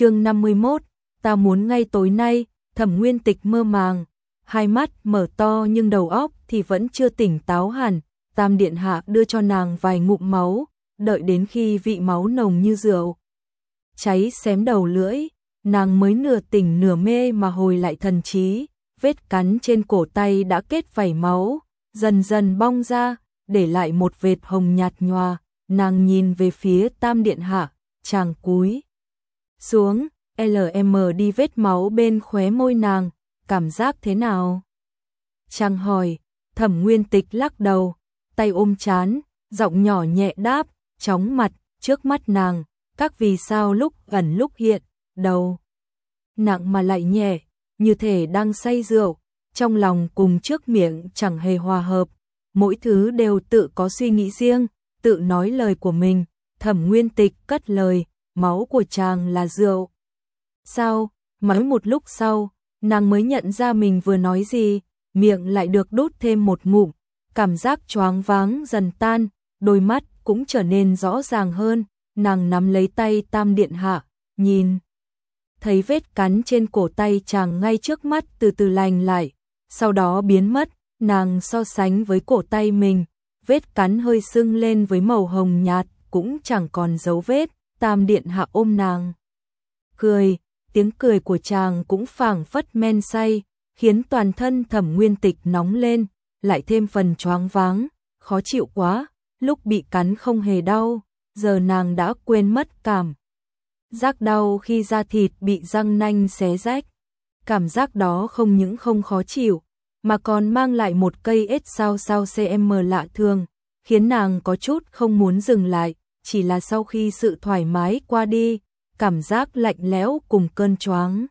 chương 51, ta muốn ngay tối nay, thẩm nguyên tịch mơ màng, hai mắt mở to nhưng đầu óc thì vẫn chưa tỉnh táo hẳn, tam điện hạ đưa cho nàng vài ngụm máu, đợi đến khi vị máu nồng như rượu. Cháy xém đầu lưỡi, nàng mới nửa tỉnh nửa mê mà hồi lại thần trí, vết cắn trên cổ tay đã kết vảy máu, dần dần bong ra, để lại một vệt hồng nhạt nhòa, nàng nhìn về phía tam điện hạ, chàng cúi. Xuống, LM đi vết máu bên khóe môi nàng, cảm giác thế nào? Chàng hỏi, thẩm nguyên tịch lắc đầu, tay ôm chán, giọng nhỏ nhẹ đáp, chóng mặt, trước mắt nàng, các vì sao lúc gần lúc hiện, đầu. Nặng mà lại nhẹ, như thể đang say rượu, trong lòng cùng trước miệng chẳng hề hòa hợp, mỗi thứ đều tự có suy nghĩ riêng, tự nói lời của mình, thẩm nguyên tịch cất lời, máu của chàng là rượu. Sao, nói một lúc sau, nàng mới nhận ra mình vừa nói gì, miệng lại được đút thêm một ngụm, cảm giác choáng váng dần tan, đôi mắt cũng trở nên rõ ràng hơn, nàng nắm lấy tay tam điện hạ, nhìn. Thấy vết cắn trên cổ tay chàng ngay trước mắt từ từ lành lại, sau đó biến mất, nàng so sánh với cổ tay mình, vết cắn hơi sưng lên với màu hồng nhạt, cũng chẳng còn dấu vết, tam điện hạ ôm nàng. Cười, tiếng cười của chàng cũng phảng phất men say, khiến toàn thân thẩm nguyên tịch nóng lên, lại thêm phần choáng váng, khó chịu quá, lúc bị cắn không hề đau, giờ nàng đã quên mất cảm. Giác đau khi da thịt bị răng nanh xé rách. Cảm giác đó không những không khó chịu, mà còn mang lại một cây ếch sao sao CM lạ thường, khiến nàng có chút không muốn dừng lại, chỉ là sau khi sự thoải mái qua đi, cảm giác lạnh lẽo cùng cơn choáng.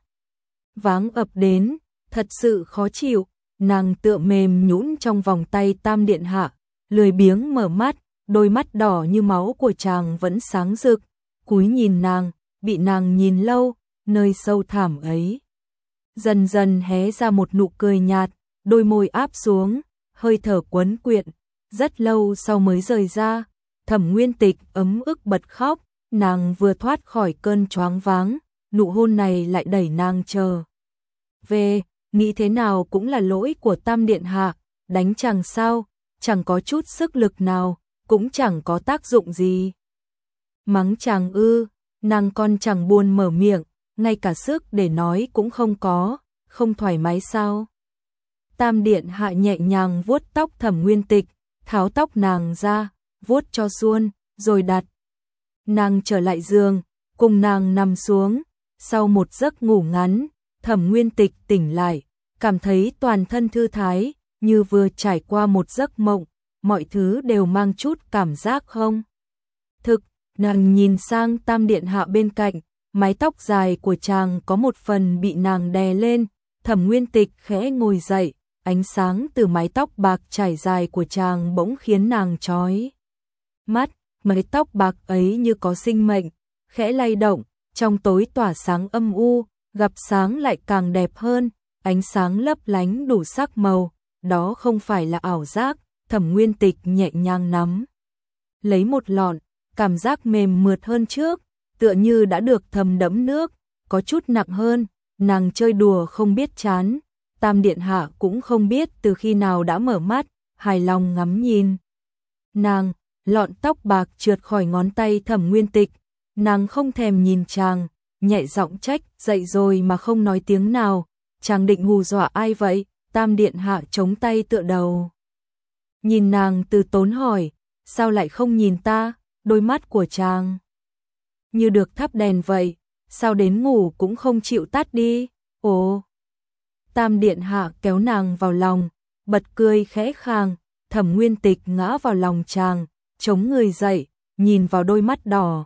Váng ập đến, thật sự khó chịu, nàng tựa mềm nhũn trong vòng tay tam điện hạ, lười biếng mở mắt, đôi mắt đỏ như máu của chàng vẫn sáng rực, cúi nhìn nàng, bị nàng nhìn lâu, nơi sâu thẳm ấy. Dần dần hé ra một nụ cười nhạt, đôi môi áp xuống, hơi thở quấn quyện, rất lâu sau mới rời ra, thẩm nguyên tịch ấm ức bật khóc, nàng vừa thoát khỏi cơn choáng váng, nụ hôn này lại đẩy nàng chờ. Về, nghĩ thế nào cũng là lỗi của tam điện hạ, đánh chàng sao, chẳng có chút sức lực nào, cũng chẳng có tác dụng gì. Mắng chàng ư, nàng con chẳng buồn mở miệng, ngay cả sức để nói cũng không có, không thoải mái sao. Tam điện hạ nhẹ nhàng vuốt tóc thẩm nguyên tịch, tháo tóc nàng ra, vuốt cho xuôn, rồi đặt. Nàng trở lại giường, cùng nàng nằm xuống, sau một giấc ngủ ngắn, thẩm nguyên tịch tỉnh lại, cảm thấy toàn thân thư thái, như vừa trải qua một giấc mộng, mọi thứ đều mang chút cảm giác không. Thực, nàng nhìn sang tam điện hạ bên cạnh, mái tóc dài của chàng có một phần bị nàng đè lên, thẩm nguyên tịch khẽ ngồi dậy, ánh sáng từ mái tóc bạc trải dài của chàng bỗng khiến nàng chói. Mắt, mái tóc bạc ấy như có sinh mệnh, khẽ lay động, trong tối tỏa sáng âm u, gặp sáng lại càng đẹp hơn, ánh sáng lấp lánh đủ sắc màu, đó không phải là ảo giác, thẩm nguyên tịch nhẹ nhàng nắm. Lấy một lọn, cảm giác mềm mượt hơn trước, tựa như đã được thầm đẫm nước, có chút nặng hơn, nàng chơi đùa không biết chán, tam điện hạ cũng không biết từ khi nào đã mở mắt, hài lòng ngắm nhìn. Nàng, lọn tóc bạc trượt khỏi ngón tay thẩm nguyên tịch, nàng không thèm nhìn chàng, nhẹ giọng trách, dậy rồi mà không nói tiếng nào, chàng định hù dọa ai vậy, tam điện hạ chống tay tựa đầu. Nhìn nàng từ tốn hỏi, sao lại không nhìn ta, đôi mắt của chàng. Như được thắp đèn vậy, sao đến ngủ cũng không chịu tắt đi, ồ. Tam điện hạ kéo nàng vào lòng, bật cười khẽ khàng, thẩm nguyên tịch ngã vào lòng chàng, chống người dậy, nhìn vào đôi mắt đỏ.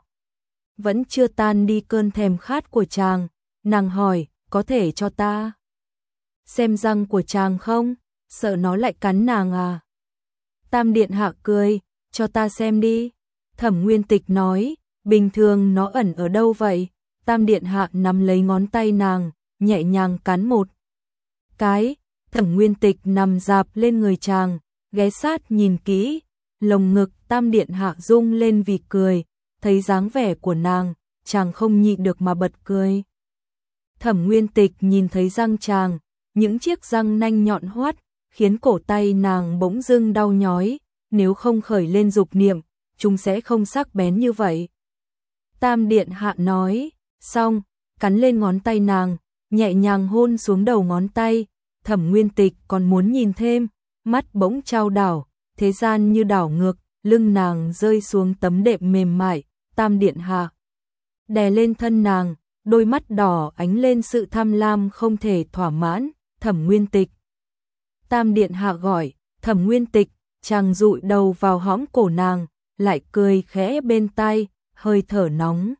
Vẫn chưa tan đi cơn thèm khát của chàng, nàng hỏi, có thể cho ta xem răng của chàng không, sợ nó lại cắn nàng à. Tam điện hạ cười, cho ta xem đi. Thẩm nguyên tịch nói, bình thường nó ẩn ở đâu vậy? Tam điện hạ nắm lấy ngón tay nàng, nhẹ nhàng cắn một. Cái, thẩm nguyên tịch nằm dạp lên người chàng, ghé sát nhìn kỹ, lồng ngực tam điện hạ rung lên vì cười, thấy dáng vẻ của nàng, chàng không nhịn được mà bật cười. Thẩm Nguyên Tịch nhìn thấy răng chàng, những chiếc răng nanh nhọn hoắt, khiến cổ tay nàng bỗng dưng đau nhói, nếu không khởi lên dục niệm, chúng sẽ không sắc bén như vậy. Tam Điện Hạ nói, xong, cắn lên ngón tay nàng, nhẹ nhàng hôn xuống đầu ngón tay, thẩm nguyên tịch còn muốn nhìn thêm, mắt bỗng trao đảo, thế gian như đảo ngược, lưng nàng rơi xuống tấm đệm mềm mại, tam điện hạ. Đè lên thân nàng, đôi mắt đỏ ánh lên sự tham lam không thể thỏa mãn, thẩm nguyên tịch. Tam điện hạ gọi, thẩm nguyên tịch, chàng rụi đầu vào hõm cổ nàng, lại cười khẽ bên tai, hơi thở nóng.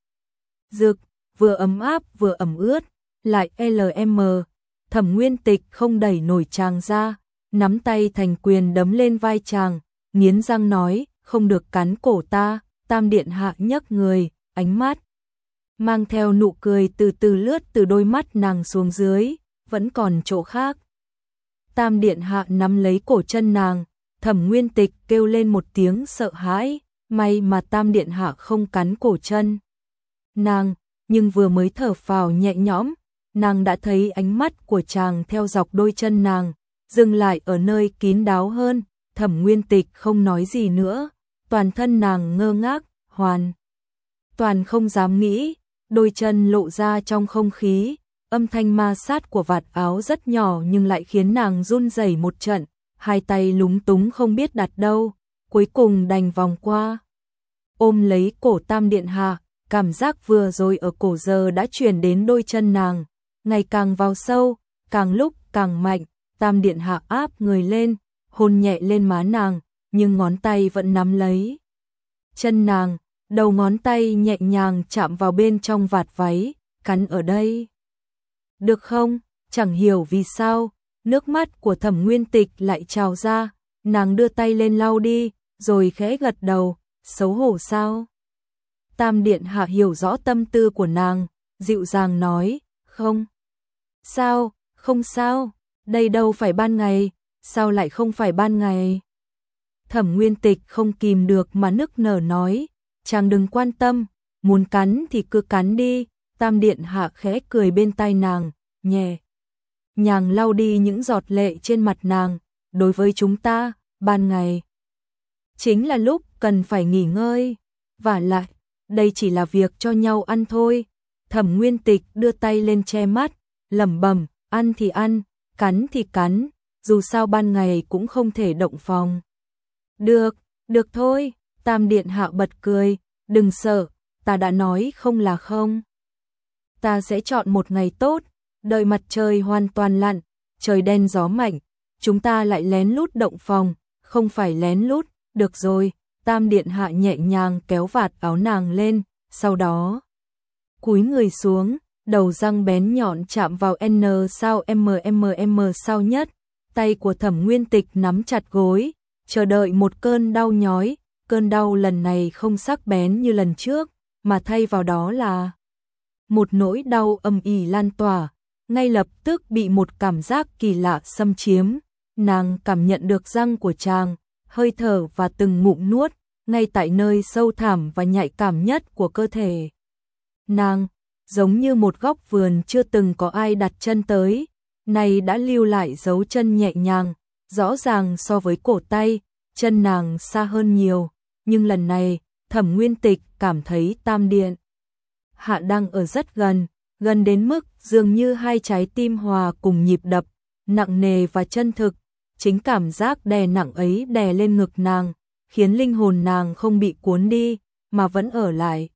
Dực, vừa ấm áp vừa ẩm ướt, lại LM, thẩm nguyên tịch không đẩy nổi chàng ra, nắm tay thành quyền đấm lên vai chàng, nghiến răng nói, không được cắn cổ ta, tam điện hạ nhấc người, ánh mắt. Mang theo nụ cười từ từ lướt từ đôi mắt nàng xuống dưới, vẫn còn chỗ khác. Tam điện hạ nắm lấy cổ chân nàng, thẩm nguyên tịch kêu lên một tiếng sợ hãi, may mà tam điện hạ không cắn cổ chân. Nàng, nhưng vừa mới thở phào nhẹ nhõm, nàng đã thấy ánh mắt của chàng theo dọc đôi chân nàng, dừng lại ở nơi kín đáo hơn, thẩm nguyên tịch không nói gì nữa, toàn thân nàng ngơ ngác, hoàn. Toàn không dám nghĩ, đôi chân lộ ra trong không khí, âm thanh ma sát của vạt áo rất nhỏ nhưng lại khiến nàng run rẩy một trận, hai tay lúng túng không biết đặt đâu, cuối cùng đành vòng qua. Ôm lấy cổ tam điện hạ, cảm giác vừa rồi ở cổ giờ đã chuyển đến đôi chân nàng, ngày càng vào sâu, càng lúc càng mạnh, tam điện hạ áp người lên, hôn nhẹ lên má nàng, nhưng ngón tay vẫn nắm lấy. Chân nàng, đầu ngón tay nhẹ nhàng chạm vào bên trong vạt váy, cắn ở đây. Được không? Chẳng hiểu vì sao, nước mắt của thẩm nguyên tịch lại trào ra, nàng đưa tay lên lau đi, rồi khẽ gật đầu, xấu hổ sao? Tam Điện Hạ hiểu rõ tâm tư của nàng, dịu dàng nói, không. Sao, không sao, đây đâu phải ban ngày, sao lại không phải ban ngày? Thẩm Nguyên Tịch không kìm được mà nức nở nói, chàng đừng quan tâm, muốn cắn thì cứ cắn đi, Tam Điện Hạ khẽ cười bên tai nàng, nhẹ. Nhàng lau đi những giọt lệ trên mặt nàng, đối với chúng ta, ban ngày. Chính là lúc cần phải nghỉ ngơi, và lại, đây chỉ là việc cho nhau ăn thôi. Thẩm Nguyên Tịch đưa tay lên che mắt, lẩm bẩm, ăn thì ăn, cắn thì cắn, dù sao ban ngày cũng không thể động phòng. Được, được thôi, Tam Điện Hạ bật cười, đừng sợ, ta đã nói không là không. Ta sẽ chọn một ngày tốt, đợi mặt trời hoàn toàn lặn, trời đen gió mạnh, chúng ta lại lén lút động phòng, không phải lén lút, được rồi, Tam Điện Hạ nhẹ nhàng kéo vạt áo nàng lên, sau đó cúi người xuống, đầu răng bén nhọn chạm vào N sao MMM sao nhất, tay của thẩm nguyên tịch nắm chặt gối, chờ đợi một cơn đau nhói, cơn đau lần này không sắc bén như lần trước, mà thay vào đó là một nỗi đau âm ỉ lan tỏa, ngay lập tức bị một cảm giác kỳ lạ xâm chiếm, nàng cảm nhận được răng của chàng, hơi thở và từng ngụm nuốt, ngay tại nơi sâu thẳm và nhạy cảm nhất của cơ thể. Nàng, giống như một góc vườn chưa từng có ai đặt chân tới, nay đã lưu lại dấu chân nhẹ nhàng, rõ ràng so với cổ tay, chân nàng xa hơn nhiều, nhưng lần này, thẩm nguyên tịch cảm thấy tam điện. Hạ đang ở rất gần, gần đến mức dường như hai trái tim hòa cùng nhịp đập, nặng nề và chân thực, chính cảm giác đè nặng ấy đè lên ngực nàng, khiến linh hồn nàng không bị cuốn đi, mà vẫn ở lại.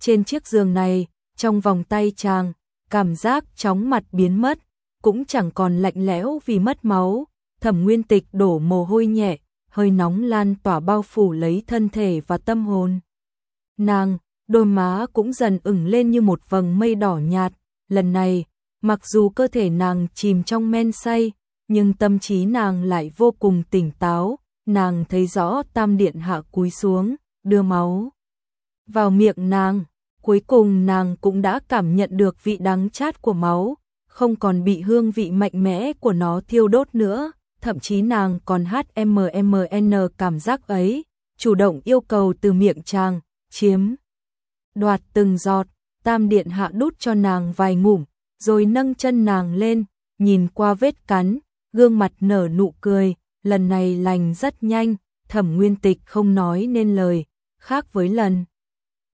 Trên chiếc giường này, trong vòng tay chàng, cảm giác chóng mặt biến mất, cũng chẳng còn lạnh lẽo vì mất máu, thẩm nguyên tịch đổ mồ hôi nhẹ, hơi nóng lan tỏa bao phủ lấy thân thể và tâm hồn. Nàng, đôi má cũng dần ửng lên như một vầng mây đỏ nhạt, lần này, mặc dù cơ thể nàng chìm trong men say, nhưng tâm trí nàng lại vô cùng tỉnh táo, nàng thấy rõ tam điện hạ cúi xuống, đưa máu vào miệng nàng. Cuối cùng nàng cũng đã cảm nhận được vị đắng chát của máu, không còn bị hương vị mạnh mẽ của nó thiêu đốt nữa, thậm chí nàng còn HMMN cảm giác ấy, chủ động yêu cầu từ miệng chàng, chiếm đoạt từng giọt, tam điện hạ đút cho nàng vài ngụm, rồi nâng chân nàng lên, nhìn qua vết cắn, gương mặt nở nụ cười, lần này lành rất nhanh, thẩm nguyên tịch không nói nên lời, khác với lần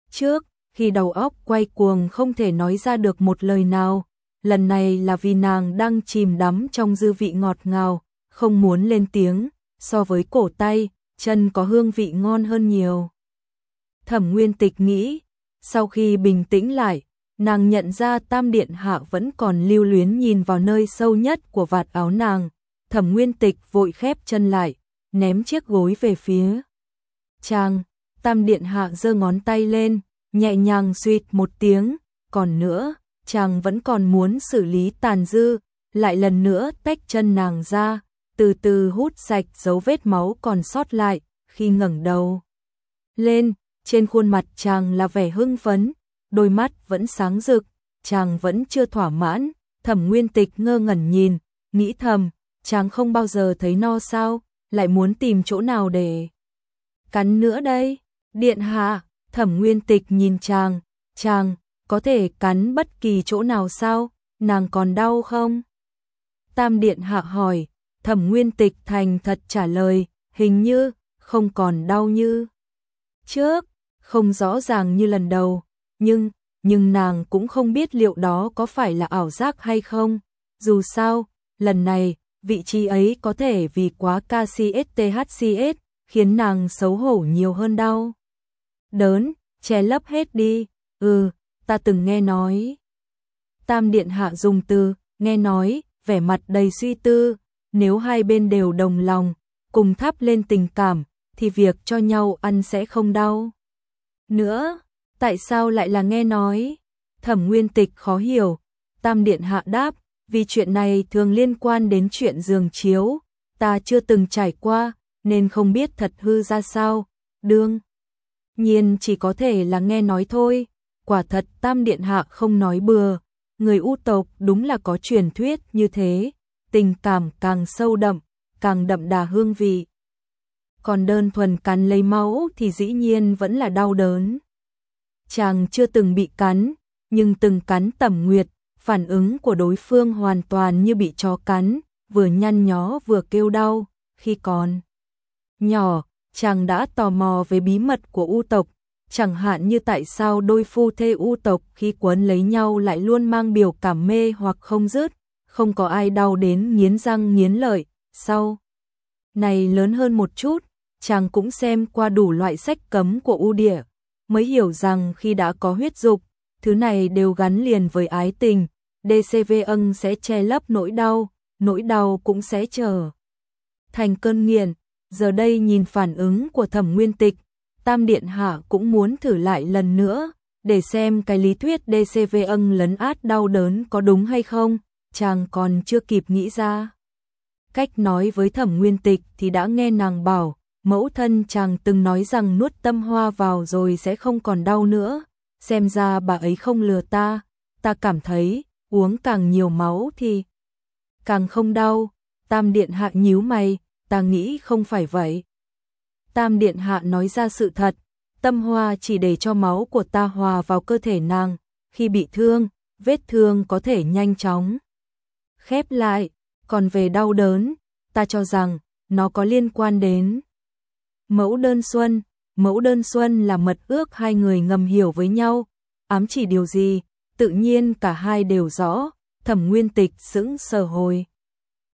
trước, khi đầu óc quay cuồng không thể nói ra được một lời nào, lần này là vì nàng đang chìm đắm trong dư vị ngọt ngào, không muốn lên tiếng, so với cổ tay, chân có hương vị ngon hơn nhiều. Thẩm Nguyên Tịch nghĩ, sau khi bình tĩnh lại, nàng nhận ra Tam Điện Hạ vẫn còn lưu luyến nhìn vào nơi sâu nhất của vạt áo nàng. Thẩm Nguyên Tịch vội khép chân lại, ném chiếc gối về phía. Chàng, Tam Điện Hạ giơ ngón tay lên, nhẹ nhàng suýt một tiếng, còn nữa, chàng vẫn còn muốn xử lý tàn dư, lại lần nữa tách chân nàng ra, từ từ hút sạch dấu vết máu còn sót lại, khi ngẩng đầu. Lên, trên khuôn mặt chàng là vẻ hưng phấn, đôi mắt vẫn sáng rực, chàng vẫn chưa thỏa mãn, thẩm nguyên tịch ngơ ngẩn nhìn, nghĩ thầm, chàng không bao giờ thấy no sao, lại muốn tìm chỗ nào để cắn nữa đây, điện hạ, thẩm nguyên tịch nhìn chàng, chàng, có thể cắn bất kỳ chỗ nào sao, nàng còn đau không? Tam điện hạ hỏi, thẩm nguyên tịch thành thật trả lời, hình như, không còn đau như trước, không rõ ràng như lần đầu, nhưng, nhưng nàng cũng không biết liệu đó có phải là ảo giác hay không. Dù sao, lần này, vị trí ấy có thể vì quá KCSTHCS, khiến nàng xấu hổ nhiều hơn đau. Đớn, che lấp hết đi, ừ, ta từng nghe nói. Tam Điện Hạ dùng từ, nghe nói, vẻ mặt đầy suy tư, nếu hai bên đều đồng lòng, cùng thắp lên tình cảm, thì việc cho nhau ăn sẽ không đau. Nữa, tại sao lại là nghe nói? Thẩm Nguyên Tịch khó hiểu, Tam Điện Hạ đáp, vì chuyện này thường liên quan đến chuyện giường chiếu, ta chưa từng trải qua, nên không biết thật hư ra sao, đương. Nhiên chỉ có thể là nghe nói thôi, quả thật Tam Điện Hạ không nói bừa, người u tộc đúng là có truyền thuyết như thế, tình cảm càng sâu đậm, càng đậm đà hương vị. Còn đơn thuần cắn lấy máu thì dĩ nhiên vẫn là đau đớn. Chàng chưa từng bị cắn, nhưng từng cắn tẩm nguyệt, phản ứng của đối phương hoàn toàn như bị chó cắn, vừa nhăn nhó vừa kêu đau, khi còn nhỏ, chàng đã tò mò về bí mật của u tộc, chẳng hạn như tại sao đôi phu thê u tộc khi quấn lấy nhau lại luôn mang biểu cảm mê hoặc không dứt, không có ai đau đến nghiến răng nghiến lợi, sau này lớn hơn một chút, chàng cũng xem qua đủ loại sách cấm của u địa, mới hiểu rằng khi đã có huyết dục, thứ này đều gắn liền với ái tình, DCV ân sẽ che lấp nỗi đau, nỗi đau cũng sẽ trở thành cơn nghiện. Giờ đây nhìn phản ứng của thẩm nguyên tịch, Tam Điện Hạ cũng muốn thử lại lần nữa, để xem cái lý thuyết DCV ân lấn át đau đớn có đúng hay không, chàng còn chưa kịp nghĩ ra. Cách nói với thẩm nguyên tịch thì đã nghe nàng bảo, mẫu thân chàng từng nói rằng nuốt tâm hoa vào rồi sẽ không còn đau nữa, xem ra bà ấy không lừa ta, ta cảm thấy uống càng nhiều máu thì càng không đau. Tam Điện Hạ nhíu mày, ta nghĩ không phải vậy. Tam Điện Hạ nói ra sự thật, tâm hoa chỉ để cho máu của ta hòa vào cơ thể nàng, khi bị thương, vết thương có thể nhanh chóng. Khép lại, còn về đau đớn, ta cho rằng nó có liên quan đến. Mẫu đơn xuân, mẫu đơn xuân là mật ước hai người ngầm hiểu với nhau, ám chỉ điều gì, tự nhiên cả hai đều rõ, thẩm nguyên tịch sững sờ hồi.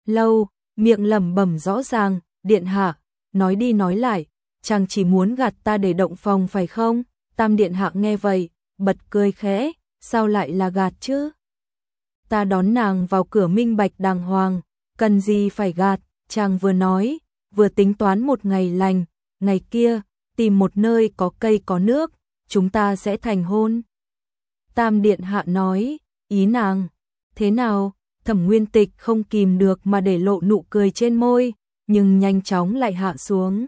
Lâu, miệng lẩm bẩm rõ ràng, điện hạ, nói đi nói lại, chàng chỉ muốn gạt ta để động phòng phải không? Tam điện hạ nghe vậy, bật cười khẽ, sao lại là gạt chứ? Ta đón nàng vào cửa minh bạch đàng hoàng, cần gì phải gạt, chàng vừa nói, vừa tính toán một ngày lành, ngày kia, tìm một nơi có cây có nước, chúng ta sẽ thành hôn. Tam Điện Hạ nói, ý nàng, thế nào, thẩm nguyên tịch không kìm được mà để lộ nụ cười trên môi, nhưng nhanh chóng lại hạ xuống.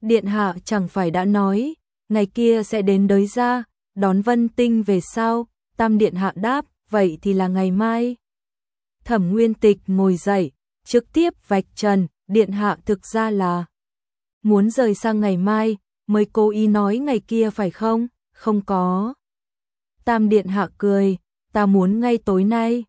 Điện Hạ chẳng phải đã nói, ngày kia sẽ đến đới ra, đón vân tinh về sao, Tam Điện Hạ đáp, vậy thì là ngày mai. Thẩm Nguyên Tịch ngồi dậy, trực tiếp vạch trần, Điện Hạ thực ra là muốn rời sang ngày mai, mới cố ý nói ngày kia phải không? không có. Tam Điện Hạ cười, ta muốn ngay tối nay.